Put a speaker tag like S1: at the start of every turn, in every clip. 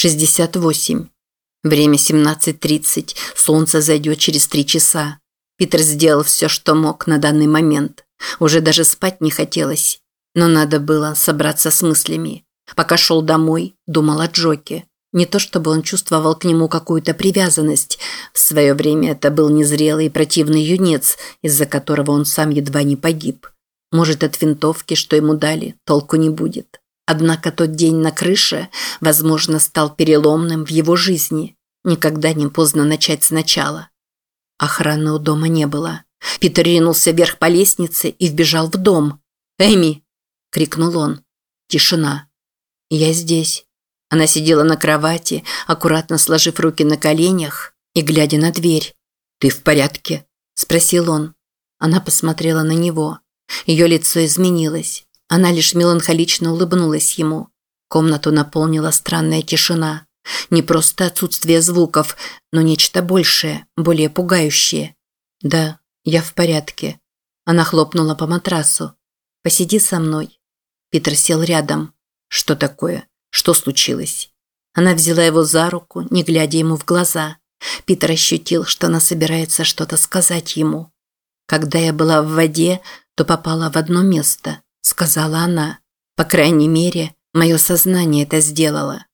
S1: 68. Время 17.30. Солнце зайдет через три часа. Питер сделал все, что мог на данный момент. Уже даже спать не хотелось. Но надо было собраться с мыслями. Пока шел домой, думал о Джоке. Не то чтобы он чувствовал к нему какую-то привязанность. В свое время это был незрелый и противный юнец, из-за которого он сам едва не погиб. Может, от винтовки, что ему дали, толку не будет. Однако тот день на крыше, возможно, стал переломным в его жизни. Никогда не поздно начать сначала. Охраны у дома не было. Питер ринулся вверх по лестнице и вбежал в дом. «Эми!» – крикнул он. Тишина. «Я здесь». Она сидела на кровати, аккуратно сложив руки на коленях и глядя на дверь. «Ты в порядке?» – спросил он. Она посмотрела на него. Ее лицо изменилось. Она лишь меланхолично улыбнулась ему. Комнату наполнила странная тишина. Не просто отсутствие звуков, но нечто большее, более пугающее. «Да, я в порядке». Она хлопнула по матрасу. «Посиди со мной». Питер сел рядом. «Что такое?» Что случилось? Она взяла его за руку, не глядя ему в глаза. Питер ощутил, что она собирается что-то сказать ему. «Когда я была в воде, то попала в одно место», – сказала она. «По крайней мере, мое сознание это сделало.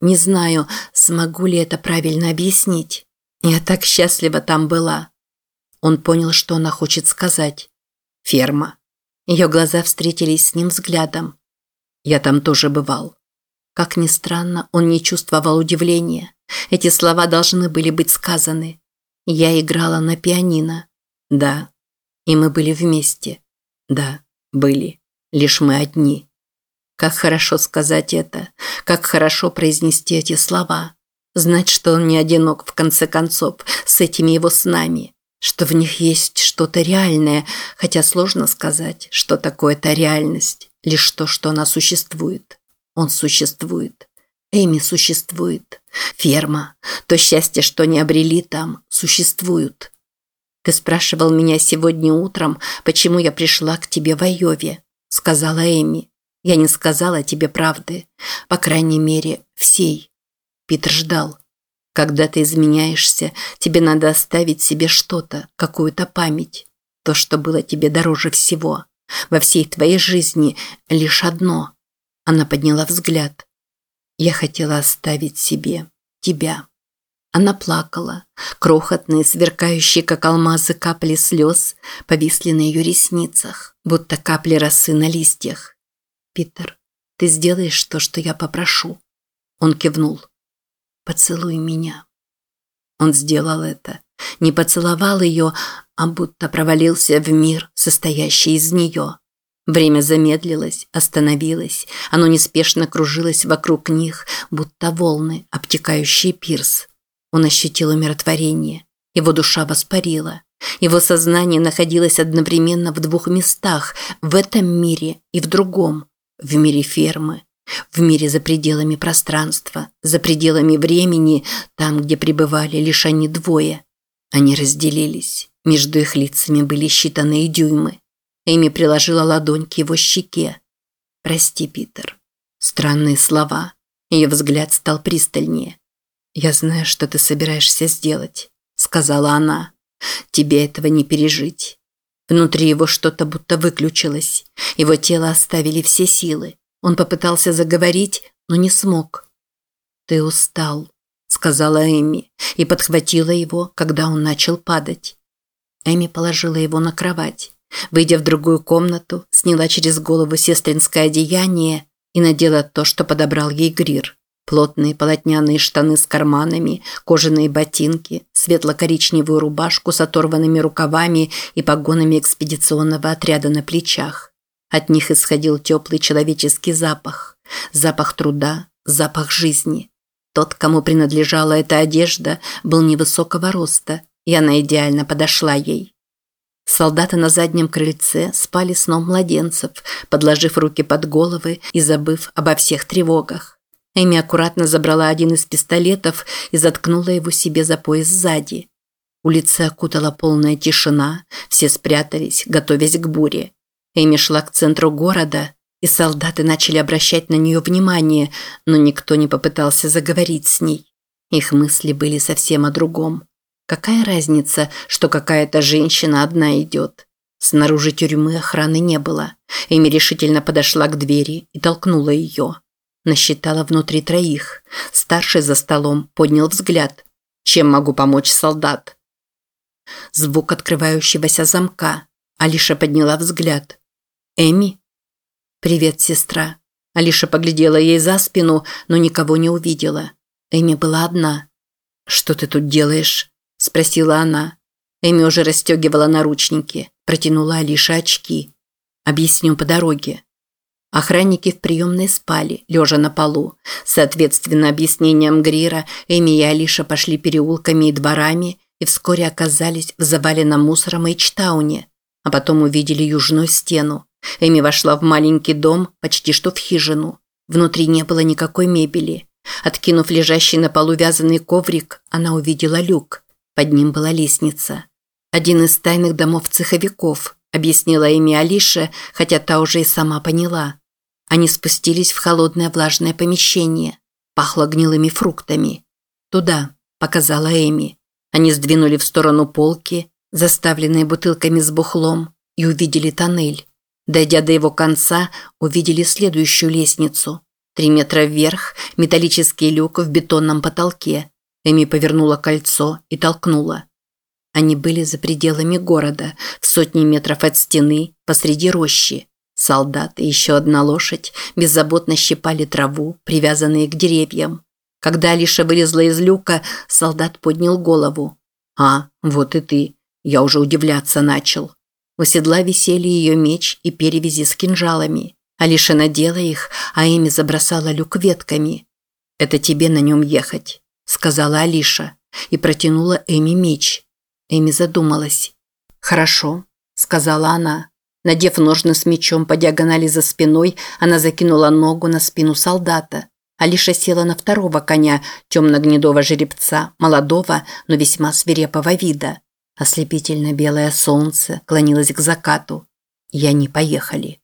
S1: Не знаю, смогу ли это правильно объяснить. Я так счастлива там была». Он понял, что она хочет сказать. «Ферма». Ее глаза встретились с ним взглядом. «Я там тоже бывал». Как ни странно, он не чувствовал удивления. Эти слова должны были быть сказаны. Я играла на пианино. Да. И мы были вместе. Да, были. Лишь мы одни. Как хорошо сказать это. Как хорошо произнести эти слова. Знать, что он не одинок в конце концов с этими его снами. Что в них есть что-то реальное, хотя сложно сказать, что такое эта реальность. Лишь то, что она существует. Он существует. Эми существует. Ферма. То счастье, что не обрели там, существуют. Ты спрашивал меня сегодня утром, почему я пришла к тебе в Айове, сказала Эми. Я не сказала тебе правды, по крайней мере, всей. Питер ждал. Когда ты изменяешься, тебе надо оставить себе что-то, какую-то память. То, что было тебе дороже всего. Во всей твоей жизни лишь одно она подняла взгляд. Я хотела оставить себе тебя. Она плакала. Крохотные, сверкающие, как алмазы, капли слез повисли на ее ресницах, будто капли росы на листьях. «Питер, ты сделаешь то, что я попрошу?» Он кивнул. «Поцелуй меня». Он сделал это. Не поцеловал ее, а будто провалился в мир, состоящий из нее. Время замедлилось, остановилось, оно неспешно кружилось вокруг них, будто волны, обтекающие пирс. Он ощутил умиротворение. Его душа воспарила. Его сознание находилось одновременно в двух местах, в этом мире и в другом. В мире фермы, в мире за пределами пространства, за пределами времени, там, где пребывали лишь они двое. Они разделились. Между их лицами были считанные дюймы. Эми приложила ладонь к его щеке. «Прости, Питер». Странные слова. Ее взгляд стал пристальнее. «Я знаю, что ты собираешься сделать», – сказала она. «Тебе этого не пережить». Внутри его что-то будто выключилось. Его тело оставили все силы. Он попытался заговорить, но не смог. «Ты устал», – сказала Эми и подхватила его, когда он начал падать. Эми положила его на кровать. Выйдя в другую комнату, сняла через голову сестринское одеяние и надела то, что подобрал ей Грир. Плотные полотняные штаны с карманами, кожаные ботинки, светло-коричневую рубашку с оторванными рукавами и погонами экспедиционного отряда на плечах. От них исходил теплый человеческий запах. Запах труда, запах жизни. Тот, кому принадлежала эта одежда, был невысокого роста, и она идеально подошла ей. Солдаты на заднем крыльце спали сном младенцев, подложив руки под головы и забыв обо всех тревогах. Эми аккуратно забрала один из пистолетов и заткнула его себе за пояс сзади. Улица окутала полная тишина, все спрятались, готовясь к буре. Эми шла к центру города, и солдаты начали обращать на нее внимание, но никто не попытался заговорить с ней. Их мысли были совсем о другом. Какая разница, что какая-то женщина одна идет? Снаружи тюрьмы охраны не было. Эми решительно подошла к двери и толкнула ее. Насчитала внутри троих. Старший за столом поднял взгляд. «Чем могу помочь, солдат?» Звук открывающегося замка. Алиша подняла взгляд. «Эми?» «Привет, сестра». Алиша поглядела ей за спину, но никого не увидела. Эми была одна. «Что ты тут делаешь?» – спросила она. Эми уже расстегивала наручники, протянула Алише очки. «Объясню по дороге». Охранники в приемной спали, лежа на полу. Соответственно объяснениям Грира, Эми и Алиша пошли переулками и дворами и вскоре оказались в заваленном мусором Эйчтауне, а потом увидели южную стену. Эми вошла в маленький дом, почти что в хижину. Внутри не было никакой мебели. Откинув лежащий на полу вязаный коврик, она увидела люк. Под ним была лестница. «Один из тайных домов цеховиков», – объяснила Эми Алише, хотя та уже и сама поняла. Они спустились в холодное влажное помещение. Пахло гнилыми фруктами. «Туда», – показала Эми. Они сдвинули в сторону полки, заставленные бутылками с бухлом, и увидели тоннель. Дойдя до его конца, увидели следующую лестницу. Три метра вверх, металлический люк в бетонном потолке. Эми повернула кольцо и толкнула. Они были за пределами города, в сотни метров от стены, посреди рощи. Солдат и еще одна лошадь беззаботно щипали траву, привязанные к деревьям. Когда Алиша вылезла из люка, солдат поднял голову. «А, вот и ты. Я уже удивляться начал». У седла висели ее меч и перевязи с кинжалами. Алиша надела их, а Эми забросала люк ветками. «Это тебе на нем ехать», – сказала Алиша и протянула Эми меч. Эми задумалась. «Хорошо», – сказала она. Надев ножны с мечом по диагонали за спиной, она закинула ногу на спину солдата. Алиша села на второго коня, темно-гнедого жеребца, молодого, но весьма свирепого вида. Ослепительно белое солнце клонилось к закату. И они поехали.